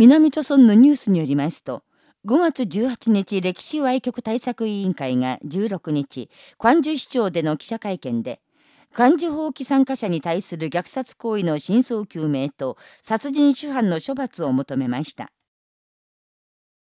南朝村のニュースによりますと、5月18日歴史歪曲対策委員会が16日、関樹市長での記者会見で、漢樹放棄参加者に対する虐殺行為の真相究明と殺人主犯の処罰を求めました。